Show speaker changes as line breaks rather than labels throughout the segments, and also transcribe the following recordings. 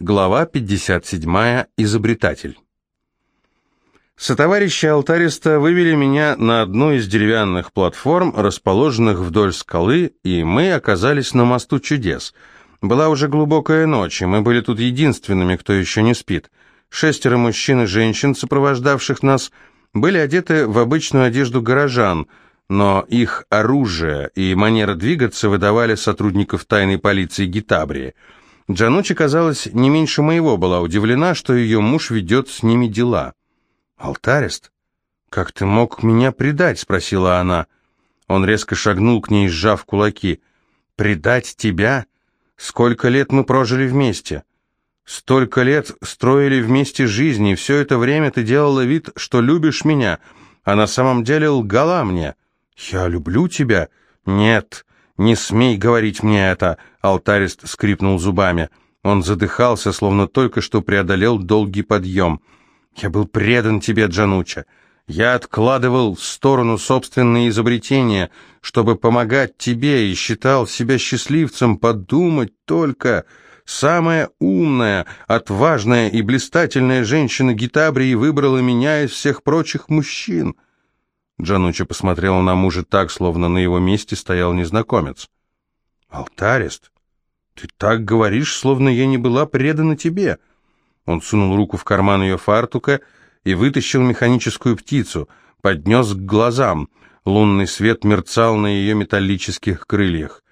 Глава 57. Изобретатель. Сотоварищи Алтариста вывели меня на одну из деревянных платформ, расположенных вдоль скалы, и мы оказались на мосту чудес. Была уже глубокая ночь, и мы были тут единственными, кто еще не спит. Шестеро мужчин и женщин, сопровождавших нас, были одеты в обычную одежду горожан, но их оружие и манера двигаться выдавали сотрудников тайной полиции Гитабрии – Джанучи, казалось, не меньше моего была удивлена, что ее муж ведет с ними дела. «Алтарист, как ты мог меня предать?» — спросила она. Он резко шагнул к ней, сжав кулаки. «Предать тебя? Сколько лет мы прожили вместе? Столько лет строили вместе жизнь, и все это время ты делала вид, что любишь меня, а на самом деле лгала мне. Я люблю тебя? Нет, «Не смей говорить мне это!» — алтарист скрипнул зубами. Он задыхался, словно только что преодолел долгий подъем. «Я был предан тебе, Джануча. Я откладывал в сторону собственные изобретения, чтобы помогать тебе, и считал себя счастливцем. Подумать только!» Самая умная, отважная и блистательная женщина Гитабрии выбрала меня из всех прочих мужчин. Джануча посмотрела на мужа так, словно на его месте стоял незнакомец. «Алтарист, ты так говоришь, словно я не была предана тебе». Он сунул руку в карман ее фартука и вытащил механическую птицу, поднес к глазам. Лунный свет мерцал на ее металлических крыльях.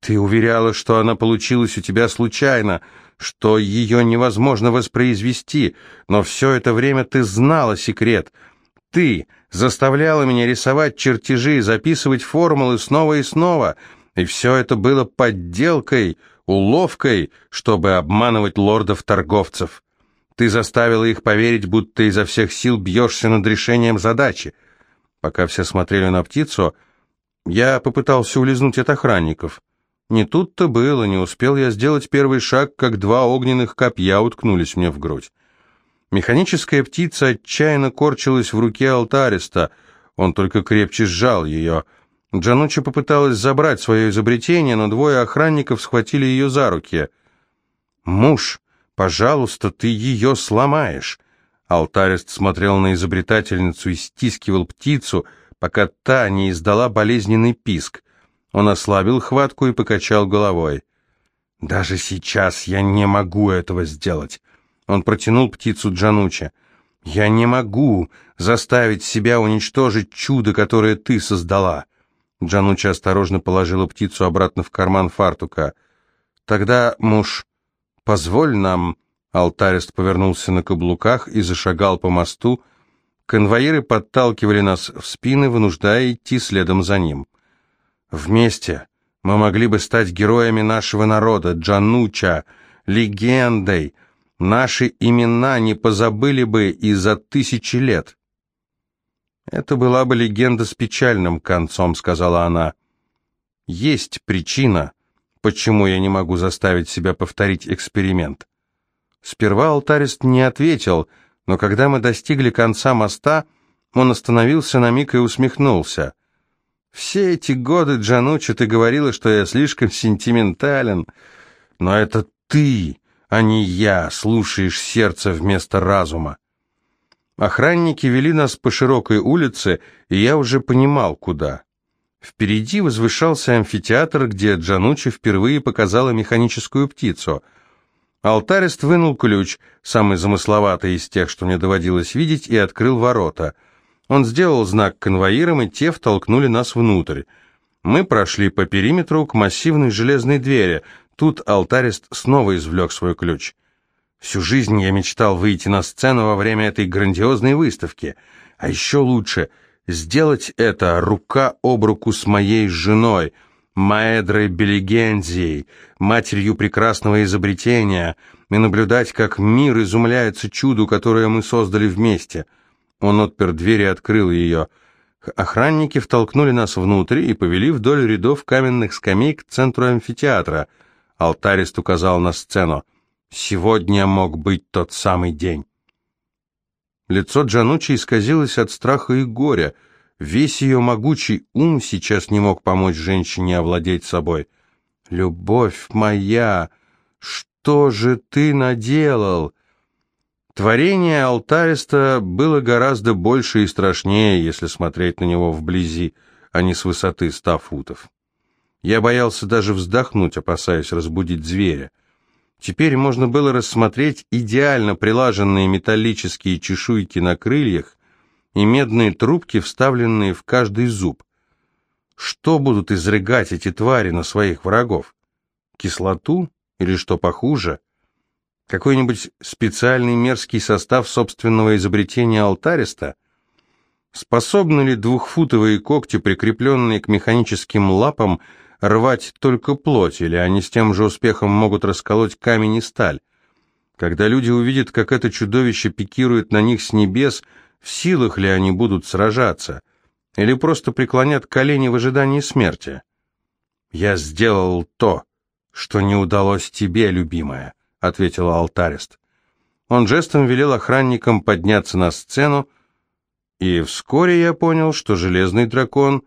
«Ты уверяла, что она получилась у тебя случайно, что ее невозможно воспроизвести, но все это время ты знала секрет. Ты заставляла меня рисовать чертежи, записывать формулы снова и снова, и все это было подделкой, уловкой, чтобы обманывать лордов-торговцев. Ты заставила их поверить, будто изо всех сил бьешься над решением задачи. Пока все смотрели на птицу, я попытался улизнуть от охранников. Не тут-то было, не успел я сделать первый шаг, как два огненных копья уткнулись мне в грудь. Механическая птица отчаянно корчилась в руке алтариста, он только крепче сжал ее. Джануча попыталась забрать свое изобретение, но двое охранников схватили ее за руки. «Муж, пожалуйста, ты ее сломаешь!» Алтарист смотрел на изобретательницу и стискивал птицу, пока та не издала болезненный писк. Он ослабил хватку и покачал головой. «Даже сейчас я не могу этого сделать. Он протянул птицу Джануча. «Я не могу заставить себя уничтожить чудо, которое ты создала». Джануча осторожно положила птицу обратно в карман фартука. «Тогда, муж, позволь нам...» Алтарист повернулся на каблуках и зашагал по мосту. Конвоиры подталкивали нас в спины, вынуждая идти следом за ним. «Вместе мы могли бы стать героями нашего народа, Джануча, легендой, Наши имена не позабыли бы и за тысячи лет. Это была бы легенда с печальным концом, сказала она. Есть причина, почему я не могу заставить себя повторить эксперимент. Сперва алтарист не ответил, но когда мы достигли конца моста, он остановился на миг и усмехнулся. «Все эти годы, Джанучи, ты говорила, что я слишком сентиментален, но это ты а не я, слушаешь сердце вместо разума. Охранники вели нас по широкой улице, и я уже понимал, куда. Впереди возвышался амфитеатр, где Джанучи впервые показала механическую птицу. Алтарист вынул ключ, самый замысловатый из тех, что мне доводилось видеть, и открыл ворота. Он сделал знак конвоирам, и те втолкнули нас внутрь. Мы прошли по периметру к массивной железной двери — Тут алтарист снова извлек свой ключ. Всю жизнь я мечтал выйти на сцену во время этой грандиозной выставки. А еще лучше сделать это рука об руку с моей женой, Маэдрой Белигензией, матерью прекрасного изобретения, и наблюдать, как мир изумляется чуду, которое мы создали вместе. Он отпер дверь и открыл ее. Охранники втолкнули нас внутрь и повели вдоль рядов каменных скамей к центру амфитеатра — Алтарист указал на сцену. «Сегодня мог быть тот самый день». Лицо Джанучи исказилось от страха и горя. Весь ее могучий ум сейчас не мог помочь женщине овладеть собой. «Любовь моя, что же ты наделал?» Творение алтариста было гораздо больше и страшнее, если смотреть на него вблизи, а не с высоты ста футов. Я боялся даже вздохнуть, опасаясь разбудить зверя. Теперь можно было рассмотреть идеально прилаженные металлические чешуйки на крыльях и медные трубки, вставленные в каждый зуб. Что будут изрыгать эти твари на своих врагов? Кислоту или что похуже? Какой-нибудь специальный мерзкий состав собственного изобретения алтариста? Способны ли двухфутовые когти, прикрепленные к механическим лапам, рвать только плоть, или они с тем же успехом могут расколоть камень и сталь? Когда люди увидят, как это чудовище пикирует на них с небес, в силах ли они будут сражаться? Или просто преклонят колени в ожидании смерти? «Я сделал то, что не удалось тебе, любимая», — ответил алтарист. Он жестом велел охранникам подняться на сцену, и вскоре я понял, что железный дракон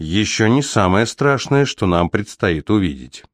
еще не самое страшное, что нам предстоит увидеть.